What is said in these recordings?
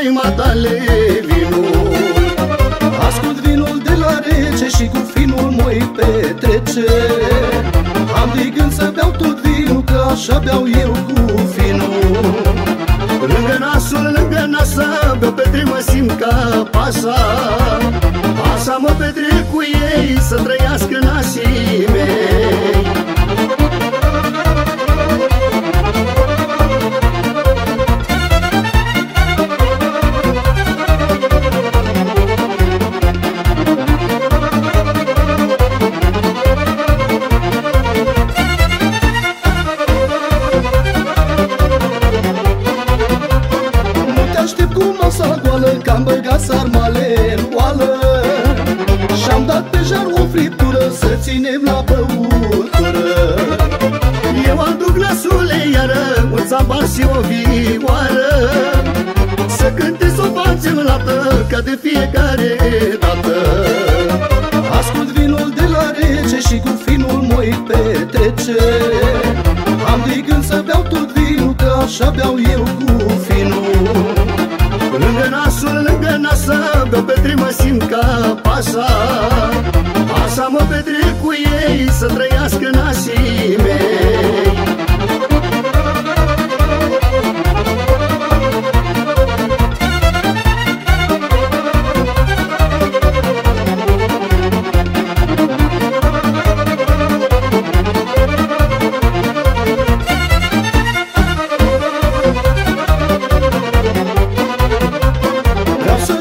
hai madale vino. Ascult vinul de la rece și cu finul moi petrece. Am de gând să beau tot vinul, că așa beau eu cu finul. Lângă nasul, lângă nasa, beau petre mă simt ca pasa. Pasa mă petrec cu ei, să trăiască nasii mei. Am băgat sarmale în oală Și-am dat pe jar o friptură Să ținem la băutură Eu aduc nasule iară Un țambar și o vioară Să cânte să o facem lată Ca de fiecare dată. Ascult vinul de la rece Și cu finul moi petrece. Am de gând să beau tot vinul Că așa beau eu cu simt ca pasa Pasa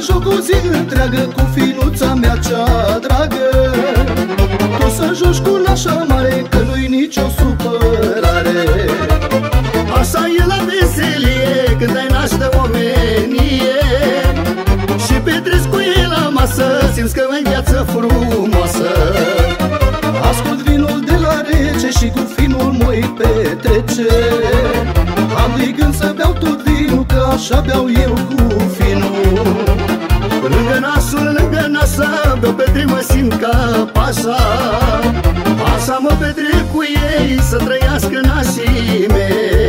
zi întreagă cu finuța mea cea dragă. Tu să joci cu nașa mare că nu-i nicio supărare. Așa e la veselie când ai naște omenie. Și petreci cu el la masă, simți că ai viață frumoasă. Ascult vinul de la rece și cu finul moi petrece. Am de gând să beau tot vinul că așa beau eu cu casa Beau petrec, mă simt ca pașa. Așa mă petrec cu ei Să trăiască nașii mei.